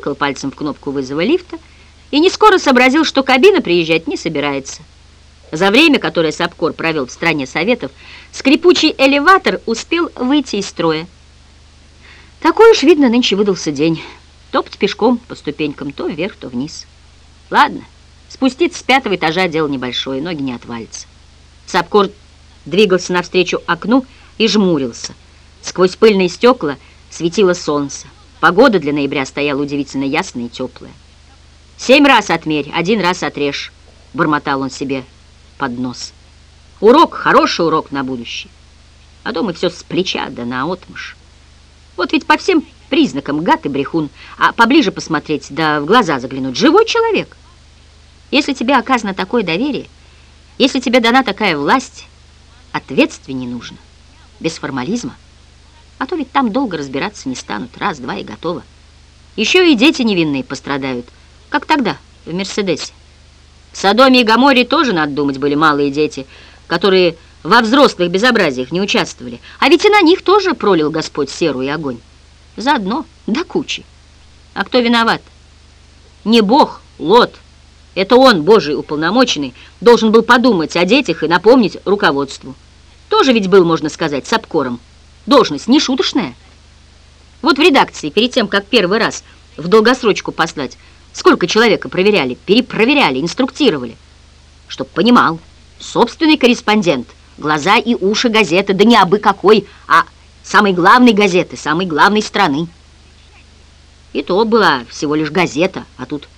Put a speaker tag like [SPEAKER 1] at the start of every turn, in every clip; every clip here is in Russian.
[SPEAKER 1] потыкал пальцем в кнопку вызова лифта и не скоро сообразил, что кабина приезжать не собирается. За время, которое Сапкор провел в стране Советов, скрипучий элеватор успел выйти из строя. Такой уж, видно, нынче выдался день. Топать пешком по ступенькам то вверх, то вниз. Ладно, спуститься с пятого этажа дело небольшое, ноги не отвалятся. Сапкор двигался навстречу окну и жмурился. Сквозь пыльные стекла светило солнце. Погода для ноября стояла удивительно ясная и теплая. «Семь раз отмерь, один раз отрежь», — бормотал он себе под нос. «Урок, хороший урок на будущее. А то мы все с плеча да наотмашь. Вот ведь по всем признакам гад и брехун, а поближе посмотреть, да в глаза заглянуть. Живой человек. Если тебе оказано такое доверие, если тебе дана такая власть, ответственнее нужно, без формализма. А то ведь там долго разбираться не станут, раз-два и готово. Еще и дети невинные пострадают, как тогда в «Мерседесе». В Содоме и Гаморе тоже, надо думать, были малые дети, которые во взрослых безобразиях не участвовали. А ведь и на них тоже пролил Господь серу и огонь. Заодно, до кучи. А кто виноват? Не Бог, Лот. Это он, Божий уполномоченный, должен был подумать о детях и напомнить руководству. Тоже ведь был, можно сказать, с обкором. Должность не шуточная. Вот в редакции, перед тем, как первый раз в долгосрочку послать, сколько человека проверяли, перепроверяли, инструктировали. Чтоб понимал, собственный корреспондент, глаза и уши газеты, да не абы какой, а самой главной газеты, самой главной страны. И то была всего лишь газета, а тут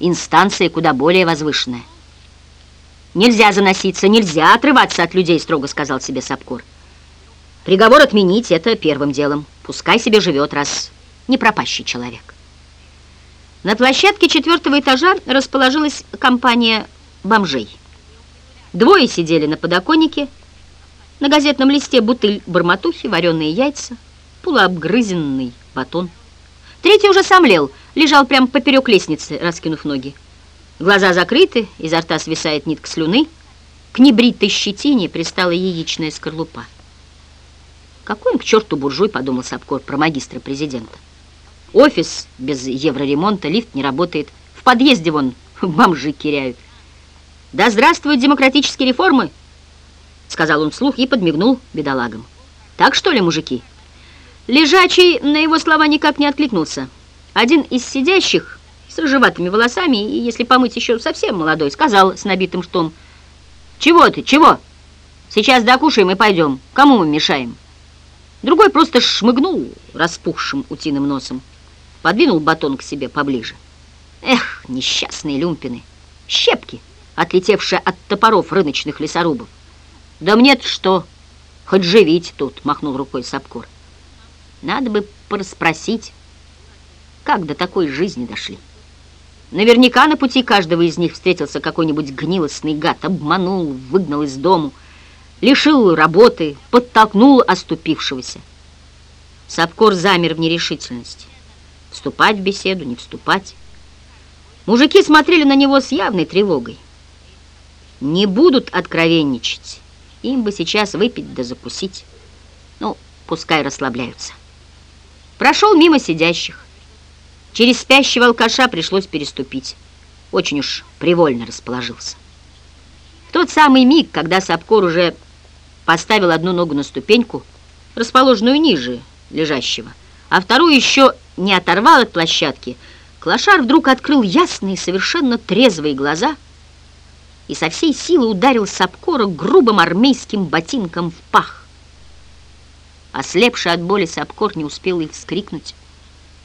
[SPEAKER 1] инстанция куда более возвышенная. «Нельзя заноситься, нельзя отрываться от людей», — строго сказал себе Сапкор. Приговор отменить — это первым делом. Пускай себе живет, раз не пропащий человек. На площадке четвертого этажа расположилась компания бомжей. Двое сидели на подоконнике, на газетном листе бутыль барматухи, вареные яйца, полуобгрызенный батон. Третий уже сомлел, лежал прямо поперек лестницы, раскинув ноги. Глаза закрыты, изо рта свисает нитка слюны, к небритой щетине пристала яичная скорлупа. Какой он к черту буржуй, подумал Сапкор про магистра президента. Офис без евроремонта, лифт не работает. В подъезде вон бомжи киряют. Да здравствуют демократические реформы, сказал он вслух и подмигнул бедолагам. Так что ли, мужики? Лежачий на его слова никак не откликнулся. Один из сидящих с рыжеватыми волосами и, если помыть, еще совсем молодой, сказал с набитым штом. «Чего ты, чего? Сейчас докушаем и пойдем. Кому мы мешаем?» Другой просто шмыгнул распухшим утиным носом, подвинул батон к себе поближе. Эх, несчастные люмпины, щепки, отлетевшие от топоров рыночных лесорубов. Да мне что, хоть живите тут, махнул рукой Сапкор. Надо бы порасспросить, как до такой жизни дошли. Наверняка на пути каждого из них встретился какой-нибудь гнилостный гад, обманул, выгнал из дому, лишил работы, подтолкнул оступившегося. Сапкор замер в нерешительности. Вступать в беседу, не вступать. Мужики смотрели на него с явной тревогой. Не будут откровенничать. Им бы сейчас выпить да закусить. Ну, пускай расслабляются. Прошел мимо сидящих. Через спящего алкаша пришлось переступить. Очень уж привольно расположился. В тот самый миг, когда Сапкор уже поставил одну ногу на ступеньку, расположенную ниже лежащего, а вторую еще не оторвал от площадки, Клошар вдруг открыл ясные, совершенно трезвые глаза и со всей силы ударил Сапкора грубым армейским ботинком в пах. Ослепший от боли Сапкор не успел и вскрикнуть.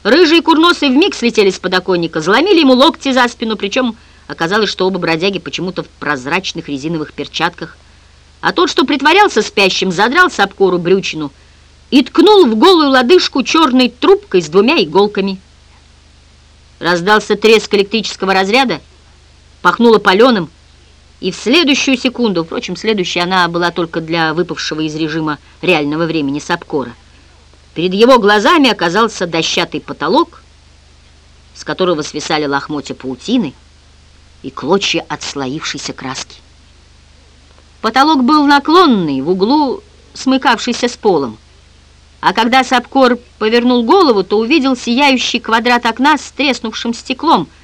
[SPEAKER 1] Рыжие курносы вмиг слетели с подоконника, заломили ему локти за спину, причем оказалось, что оба бродяги почему-то в прозрачных резиновых перчатках а тот, что притворялся спящим, задрал Сапкору брючину и ткнул в голую лодыжку черной трубкой с двумя иголками. Раздался треск электрического разряда, пахнуло паленым, и в следующую секунду, впрочем, следующая она была только для выпавшего из режима реального времени Сапкора, перед его глазами оказался дощатый потолок, с которого свисали лохмотья паутины и клочья отслоившейся краски. Потолок был наклонный, в углу смыкавшийся с полом. А когда Сапкор повернул голову, то увидел сияющий квадрат окна с треснувшим стеклом –